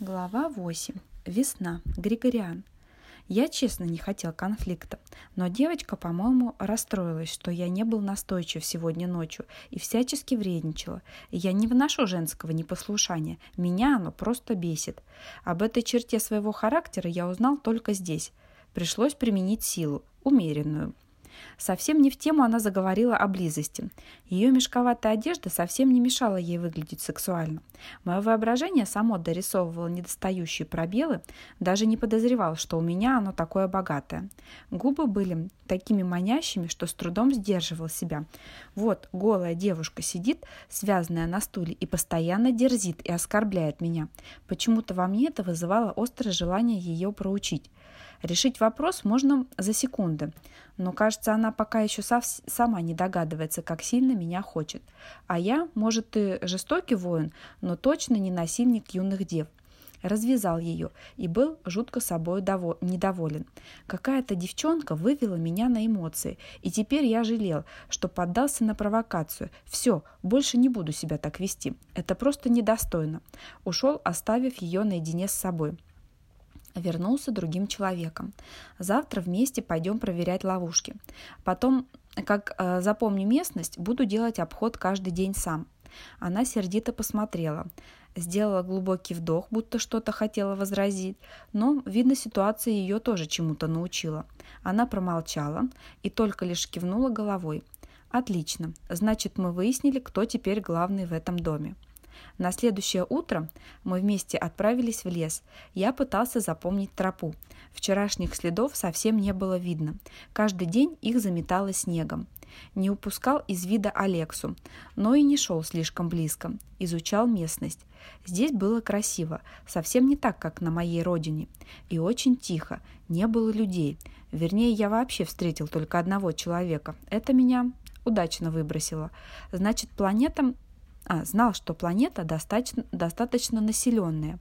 Глава 8. Весна. Григориан. Я честно не хотел конфликта, но девочка, по-моему, расстроилась, что я не был настойчив сегодня ночью и всячески вредничала. Я не вношу женского непослушания, меня оно просто бесит. Об этой черте своего характера я узнал только здесь. Пришлось применить силу, умеренную – Совсем не в тему она заговорила о близости. Ее мешковатая одежда совсем не мешала ей выглядеть сексуально. Мое воображение само дорисовывало недостающие пробелы, даже не подозревал, что у меня оно такое богатое. Губы были такими манящими, что с трудом сдерживал себя. Вот голая девушка сидит, связанная на стуле, и постоянно дерзит и оскорбляет меня. Почему-то во мне это вызывало острое желание ее проучить. Решить вопрос можно за секунды, но, кажется, она пока еще сама не догадывается, как сильно меня хочет. А я, может, и жестокий воин, но точно не насильник юных дев. Развязал ее и был жутко собой недоволен. Какая-то девчонка вывела меня на эмоции, и теперь я жалел, что поддался на провокацию. Все, больше не буду себя так вести. Это просто недостойно. Ушел, оставив ее наедине с собой вернулся другим человеком. Завтра вместе пойдем проверять ловушки. Потом, как э, запомню местность, буду делать обход каждый день сам. Она сердито посмотрела, сделала глубокий вдох, будто что-то хотела возразить, но, видно, ситуация ее тоже чему-то научила. Она промолчала и только лишь кивнула головой. «Отлично. Значит, мы выяснили, кто теперь главный в этом доме». На следующее утро мы вместе отправились в лес. Я пытался запомнить тропу. Вчерашних следов совсем не было видно. Каждый день их заметало снегом. Не упускал из вида Алексу, но и не шел слишком близко. Изучал местность. Здесь было красиво, совсем не так, как на моей родине. И очень тихо, не было людей. Вернее, я вообще встретил только одного человека. Это меня удачно выбросило. Значит, планета а, знал, что планета достаточно, достаточно населенная.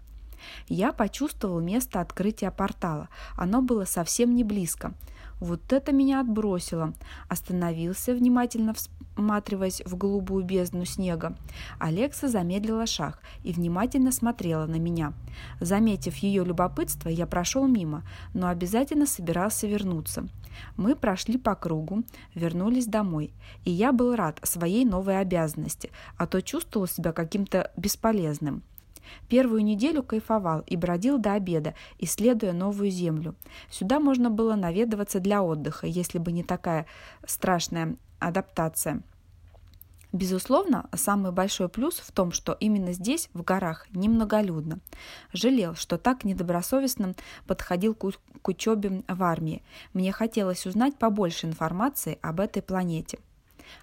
Я почувствовал место открытия портала. Оно было совсем не близко. Вот это меня отбросило. Остановился, внимательно всматриваясь в голубую бездну снега. Алекса замедлила шаг и внимательно смотрела на меня. Заметив ее любопытство, я прошел мимо, но обязательно собирался вернуться. Мы прошли по кругу, вернулись домой, и я был рад своей новой обязанности, а то чувствовал себя каким-то бесполезным. Первую неделю кайфовал и бродил до обеда, исследуя новую землю. Сюда можно было наведываться для отдыха, если бы не такая страшная адаптация. Безусловно, самый большой плюс в том, что именно здесь, в горах, немноголюдно. Жалел, что так недобросовестно подходил к учебе в армии. Мне хотелось узнать побольше информации об этой планете.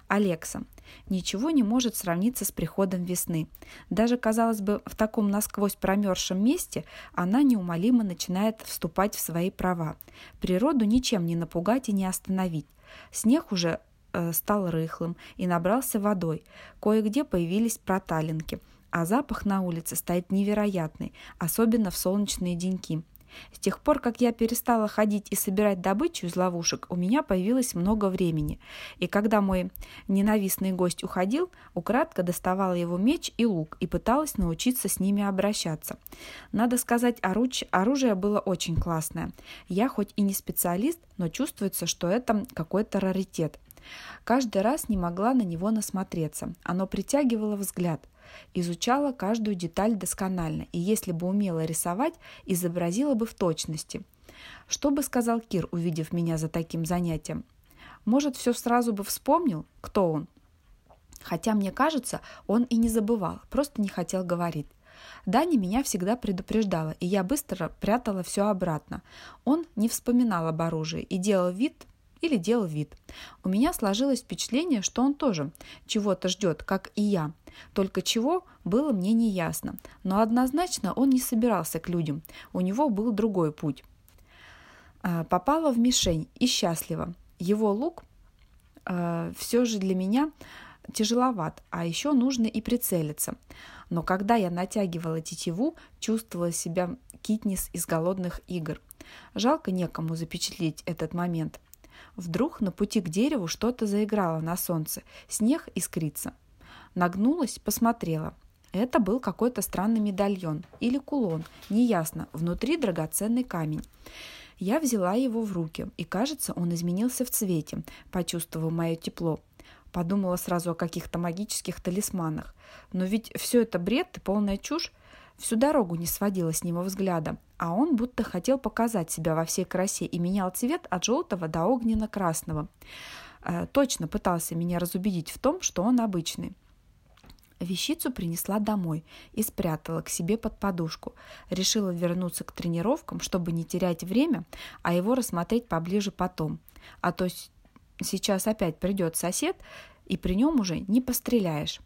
Алекса. Ничего не может сравниться с приходом весны. Даже, казалось бы, в таком насквозь промерзшем месте она неумолимо начинает вступать в свои права. Природу ничем не напугать и не остановить. Снег уже э, стал рыхлым и набрался водой. Кое-где появились проталинки, а запах на улице стоит невероятный, особенно в солнечные деньки. С тех пор, как я перестала ходить и собирать добычу из ловушек, у меня появилось много времени. И когда мой ненавистный гость уходил, украдко доставала его меч и лук и пыталась научиться с ними обращаться. Надо сказать, оруч... оружие было очень классное. Я хоть и не специалист, но чувствуется, что это какой-то раритет. Каждый раз не могла на него насмотреться. Оно притягивало взгляд. Изучала каждую деталь досконально, и если бы умела рисовать, изобразила бы в точности. Что бы сказал Кир, увидев меня за таким занятием? Может, все сразу бы вспомнил, кто он? Хотя, мне кажется, он и не забывал, просто не хотел говорить. Дани меня всегда предупреждала, и я быстро прятала все обратно. Он не вспоминал об оружии и делал вид, или делал вид. У меня сложилось впечатление, что он тоже чего-то ждет, как и я. Только чего было мне не ясно. Но однозначно он не собирался к людям. У него был другой путь. А, попала в мишень и счастлива. Его лук э, все же для меня тяжеловат, а еще нужно и прицелиться. Но когда я натягивала тетиву, чувствовала себя китнис из голодных игр. Жалко некому запечатлеть этот момент. Вдруг на пути к дереву что-то заиграло на солнце, снег искрится. Нагнулась, посмотрела. Это был какой-то странный медальон или кулон, неясно, внутри драгоценный камень. Я взяла его в руки, и, кажется, он изменился в цвете, почувствовав мое тепло. Подумала сразу о каких-то магических талисманах. Но ведь все это бред и полная чушь. Всю дорогу не сводила с него взгляда, а он будто хотел показать себя во всей красе и менял цвет от желтого до огненно-красного. Э, точно пытался меня разубедить в том, что он обычный. Вещицу принесла домой и спрятала к себе под подушку. Решила вернуться к тренировкам, чтобы не терять время, а его рассмотреть поближе потом. А то сейчас опять придет сосед, и при нем уже не постреляешь.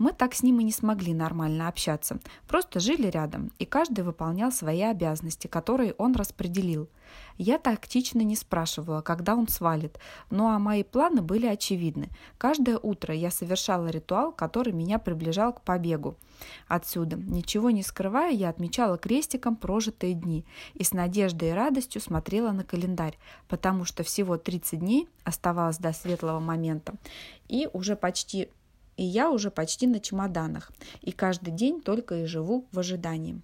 Мы так с ним и не смогли нормально общаться. Просто жили рядом, и каждый выполнял свои обязанности, которые он распределил. Я тактично не спрашивала, когда он свалит, ну а мои планы были очевидны. Каждое утро я совершала ритуал, который меня приближал к побегу. Отсюда, ничего не скрывая, я отмечала крестиком прожитые дни и с надеждой и радостью смотрела на календарь, потому что всего 30 дней оставалось до светлого момента, и уже почти и я уже почти на чемоданах, и каждый день только и живу в ожидании.